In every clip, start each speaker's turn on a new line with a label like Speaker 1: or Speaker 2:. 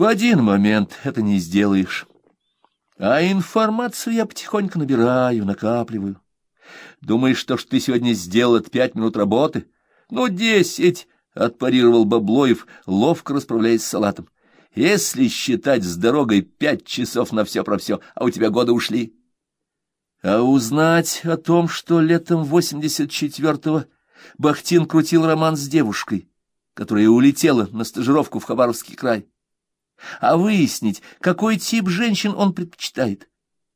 Speaker 1: В один момент это не сделаешь. А информацию я потихоньку набираю, накапливаю. Думаешь, что, что ты сегодня сделал, это пять минут работы? Ну, десять, — отпарировал Баблоев, ловко расправляясь с салатом. Если считать с дорогой пять часов на все про все, а у тебя годы ушли. А узнать о том, что летом восемьдесят четвертого Бахтин крутил роман с девушкой, которая улетела на стажировку в Хабаровский край, а выяснить, какой тип женщин он предпочитает.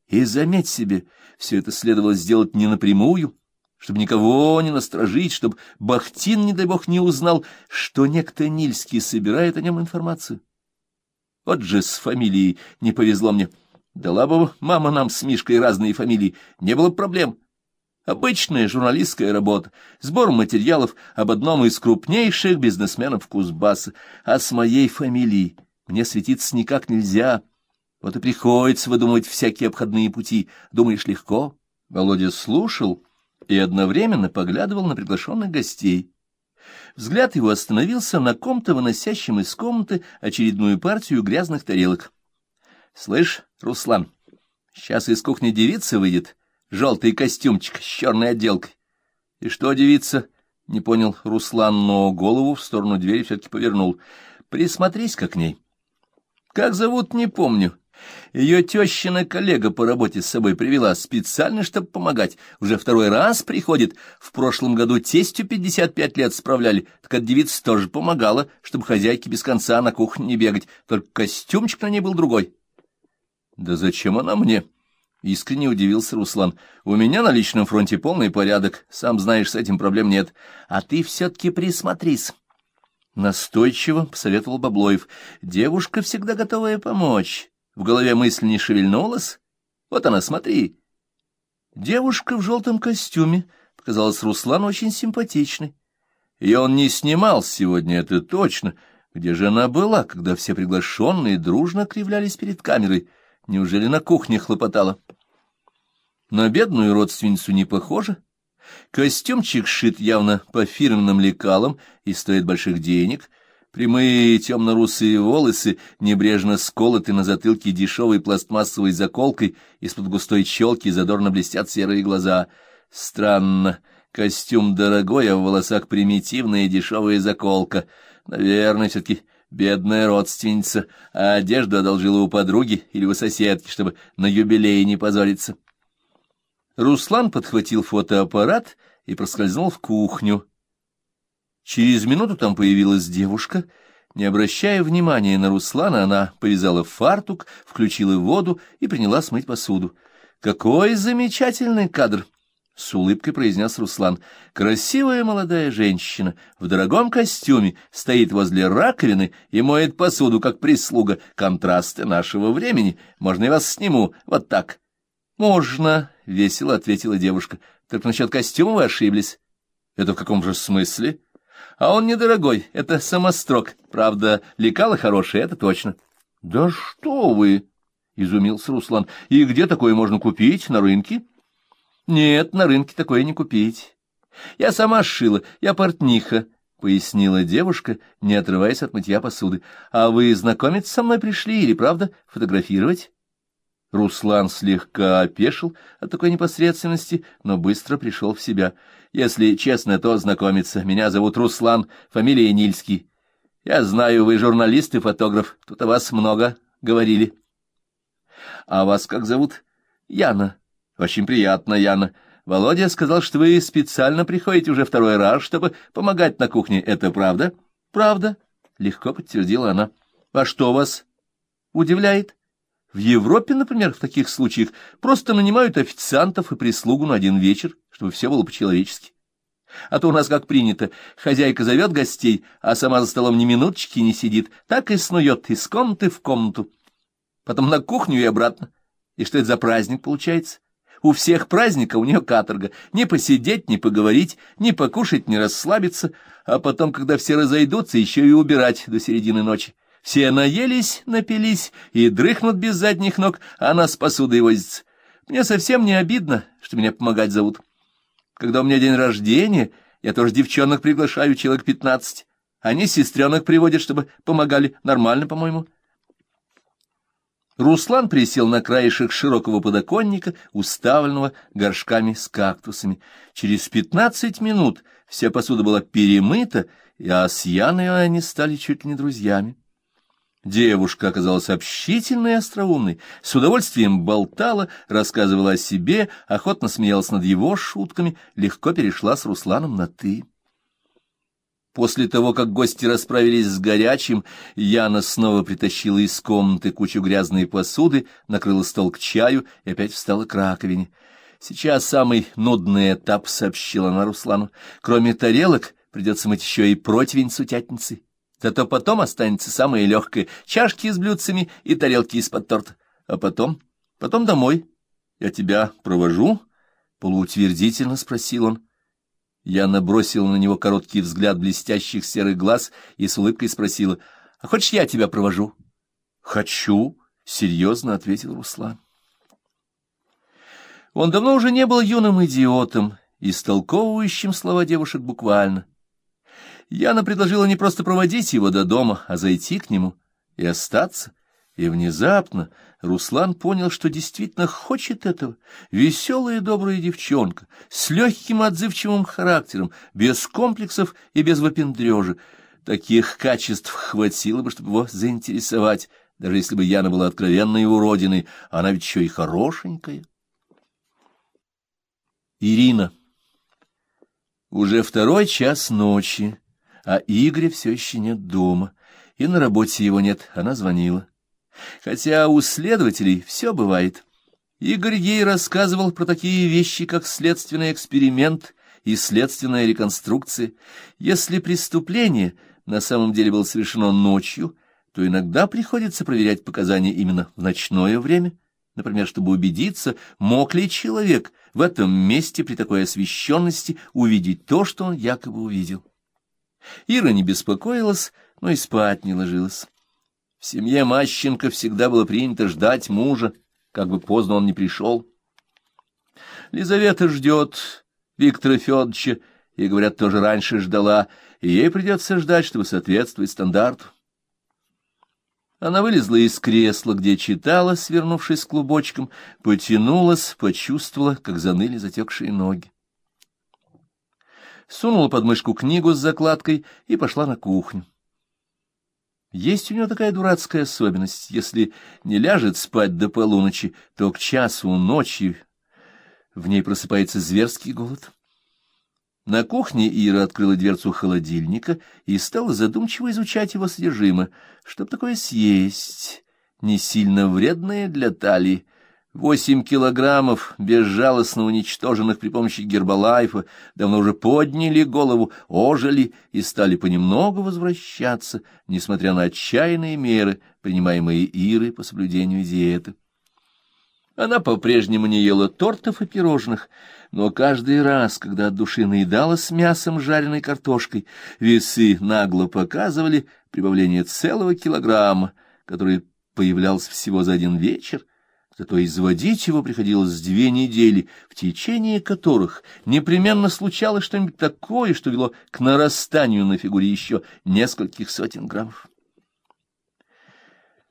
Speaker 1: И заметь себе, все это следовало сделать не напрямую, чтобы никого не насторожить, чтобы Бахтин, не дай бог, не узнал, что некто Нильский собирает о нем информацию. Вот же с фамилией не повезло мне. Дала бы мама нам с Мишкой разные фамилии, не было проблем. Обычная журналистская работа, сбор материалов об одном из крупнейших бизнесменов Кузбасса, а с моей фамилией мне светиться никак нельзя. Вот и приходится выдумывать всякие обходные пути. Думаешь, легко? Володя слушал и одновременно поглядывал на приглашенных гостей. Взгляд его остановился на ком-то, выносящем из комнаты очередную партию грязных тарелок. — Слышь, Руслан, сейчас из кухни девица выйдет, желтый костюмчик с черной отделкой. — И что девица? — не понял Руслан, но голову в сторону двери все-таки повернул. — Присмотрись-ка к ней. — Как зовут, не помню. — ее тещина коллега по работе с собой привела специально, чтобы помогать. Уже второй раз приходит. В прошлом году тестью пятьдесят пять лет справляли. Так от девица тоже помогала, чтобы хозяйке без конца на кухню не бегать. Только костюмчик на ней был другой. — Да зачем она мне? — искренне удивился Руслан. — У меня на личном фронте полный порядок. Сам знаешь, с этим проблем нет. А ты все-таки присмотрись. Настойчиво посоветовал Баблоев. Девушка всегда готовая помочь. В голове мысль не шевельнулась. Вот она, смотри. Девушка в желтом костюме показалась Руслану очень симпатичной. Ее он не снимал сегодня, это точно. Где же она была, когда все приглашенные дружно кривлялись перед камерой? Неужели на кухне хлопотала? На бедную родственницу не похоже. Костюмчик шит явно по фирменным лекалам и стоит больших денег — Прямые темно-русые волосы, небрежно сколоты на затылке дешевой пластмассовой заколкой, из-под густой челки задорно блестят серые глаза. Странно, костюм дорогой, а в волосах примитивная дешевая заколка. Наверное, все-таки бедная родственница, а одежду одолжила у подруги или у соседки, чтобы на юбилее не позориться. Руслан подхватил фотоаппарат и проскользнул в кухню. Через минуту там появилась девушка. Не обращая внимания на Руслана, она повязала фартук, включила воду и принялась мыть посуду. «Какой замечательный кадр!» — с улыбкой произнес Руслан. «Красивая молодая женщина в дорогом костюме стоит возле раковины и моет посуду, как прислуга. Контрасты нашего времени. Можно я вас сниму? Вот так». «Можно», — весело ответила девушка. «Только насчет костюма вы ошиблись». «Это в каком же смысле?» А он недорогой, это самострок. Правда, лекало хорошее, это точно. — Да что вы! — изумился Руслан. — И где такое можно купить? На рынке? — Нет, на рынке такое не купить. Я сама сшила, я портниха, — пояснила девушка, не отрываясь от мытья посуды. — А вы знакомиться со мной пришли или, правда, фотографировать? Руслан слегка опешил от такой непосредственности, но быстро пришел в себя. Если честно, то знакомиться. Меня зовут Руслан, фамилия Нильский. Я знаю, вы журналист и фотограф. Тут о вас много говорили. А вас как зовут? Яна. Очень приятно, Яна. Володя сказал, что вы специально приходите уже второй раз, чтобы помогать на кухне. Это правда? Правда, легко подтвердила она. А что вас удивляет? В Европе, например, в таких случаях просто нанимают официантов и прислугу на один вечер, чтобы все было по-человечески. А то у нас как принято, хозяйка зовет гостей, а сама за столом ни минуточки не сидит, так и снует из комнаты в комнату. Потом на кухню и обратно. И что это за праздник получается? У всех праздника у нее каторга. Не посидеть, не поговорить, не покушать, не расслабиться, а потом, когда все разойдутся, еще и убирать до середины ночи. Все наелись, напились и дрыхнут без задних ног, а она с посудой возится. Мне совсем не обидно, что меня помогать зовут. Когда у меня день рождения, я тоже девчонок приглашаю, человек пятнадцать. Они сестренок приводят, чтобы помогали. Нормально, по-моему. Руслан присел на краешек широкого подоконника, уставленного горшками с кактусами. Через пятнадцать минут вся посуда была перемыта, а с Яной они стали чуть ли не друзьями. Девушка оказалась общительной и остроумной, с удовольствием болтала, рассказывала о себе, охотно смеялась над его шутками, легко перешла с Русланом на «ты». После того, как гости расправились с горячим, Яна снова притащила из комнаты кучу грязной посуды, накрыла стол к чаю и опять встала к раковине. «Сейчас самый нудный этап», — сообщила она Руслану. «Кроме тарелок придется мыть еще и противень с утятницей. Зато потом останется самое легкое — чашки с блюдцами и тарелки из-под торта. А потом? Потом домой. Я тебя провожу?» — полуутвердительно спросил он. Я набросила на него короткий взгляд блестящих серых глаз и с улыбкой спросила, «А хочешь, я тебя провожу?» «Хочу», — серьезно ответил Руслан. Он давно уже не был юным идиотом, истолковывающим слова девушек буквально. Яна предложила не просто проводить его до дома, а зайти к нему и остаться. И внезапно Руслан понял, что действительно хочет этого. Веселая и добрая девчонка, с легким отзывчивым характером, без комплексов и без выпендрежа. Таких качеств хватило бы, чтобы его заинтересовать, даже если бы Яна была откровенной уродиной, она ведь еще и хорошенькая. Ирина. Уже второй час ночи, а Игоря все еще нет дома, и на работе его нет, она звонила. Хотя у следователей все бывает. Игорь ей рассказывал про такие вещи, как следственный эксперимент и следственная реконструкция. Если преступление на самом деле было совершено ночью, то иногда приходится проверять показания именно в ночное время, например, чтобы убедиться, мог ли человек в этом месте при такой освещенности увидеть то, что он якобы увидел. Ира не беспокоилась, но и спать не ложилась. В семье Мащенко всегда было принято ждать мужа, как бы поздно он не пришел. Лизавета ждет Виктора Федоровича, и, говорят, тоже раньше ждала, и ей придется ждать, чтобы соответствовать стандарту. Она вылезла из кресла, где читала, свернувшись клубочком, потянулась, почувствовала, как заныли затекшие ноги. Сунула под мышку книгу с закладкой и пошла на кухню. Есть у него такая дурацкая особенность. Если не ляжет спать до полуночи, то к часу ночи в ней просыпается зверский голод. На кухне Ира открыла дверцу холодильника и стала задумчиво изучать его содержимое. Что такое съесть? Не сильно вредное для талии. Восемь килограммов, безжалостно уничтоженных при помощи гербалайфа, давно уже подняли голову, ожили и стали понемногу возвращаться, несмотря на отчаянные меры, принимаемые Ирой по соблюдению диеты. Она по-прежнему не ела тортов и пирожных, но каждый раз, когда от души наедалась мясом жареной картошкой, весы нагло показывали прибавление целого килограмма, который появлялся всего за один вечер, Зато изводить его приходилось две недели, в течение которых непременно случалось что-нибудь такое, что вело к нарастанию на фигуре еще нескольких сотен граммов.